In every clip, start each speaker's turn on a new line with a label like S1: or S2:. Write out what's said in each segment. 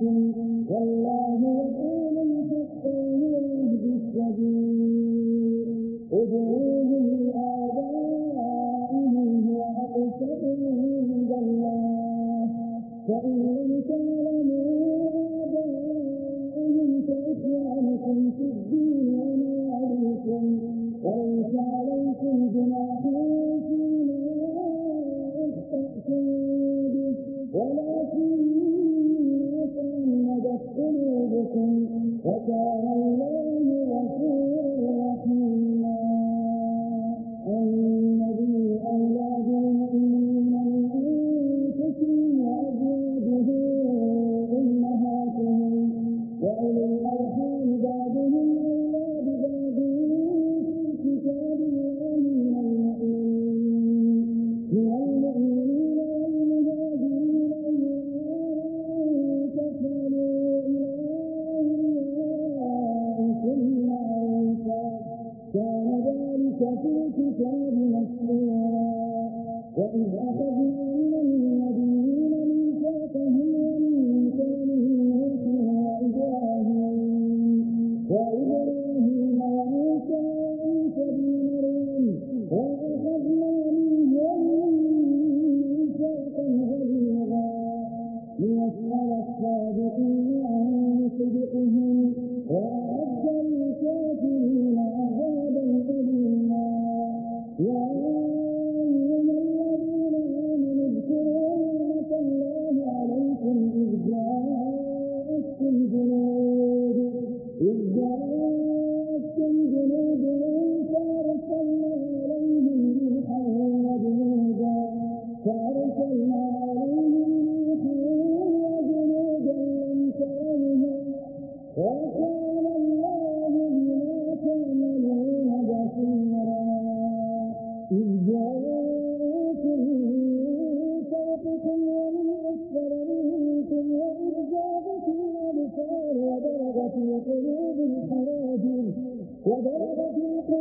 S1: إن وقلوب حواجر وضربت القلوب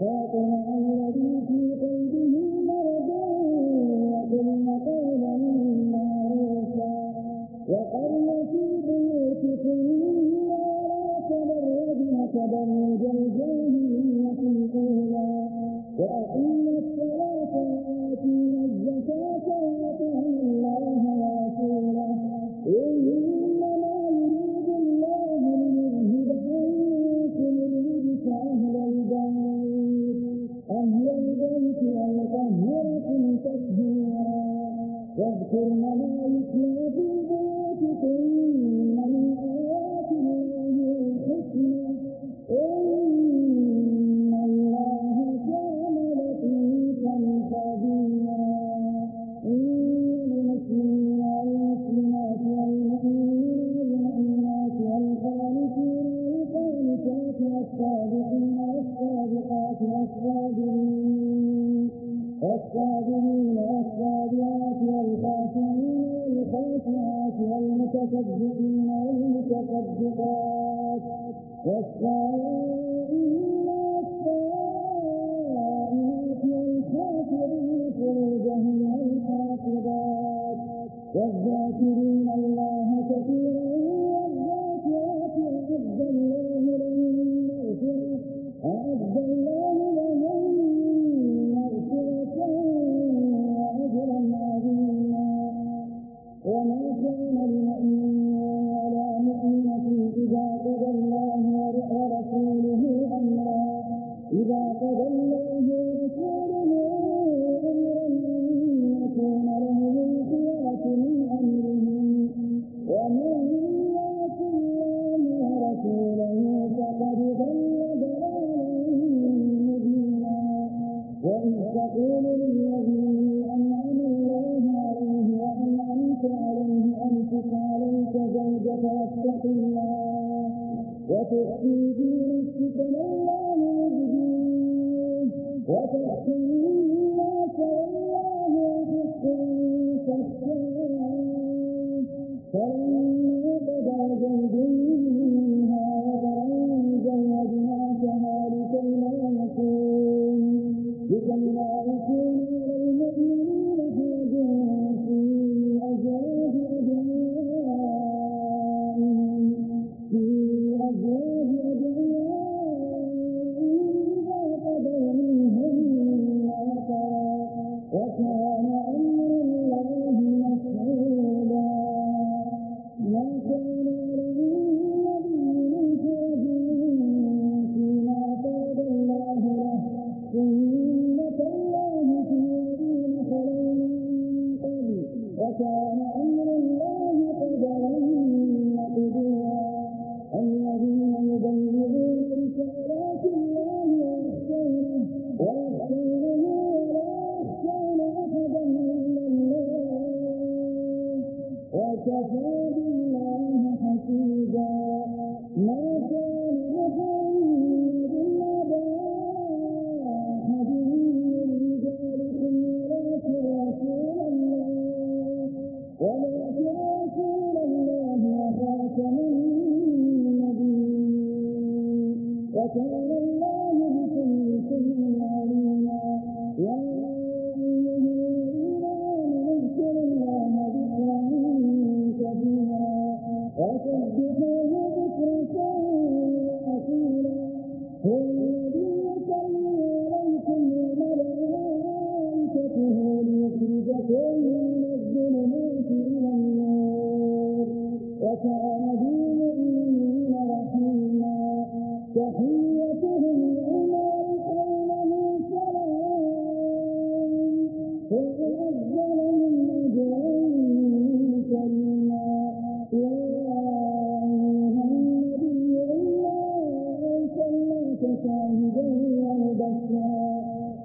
S1: Well, واذكرن ما يتلى في بيوتكن والواجبات والصائمين والصائمات والحافظين فروجهم والحافظات والذاكرين الله كثيرا اتق الله وتؤتي به من الله يجزيه وتحسن الله من كل شيء عليما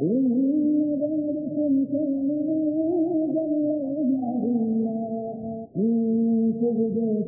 S1: إن ذلكم كان عند الله عظيما إن تبدوا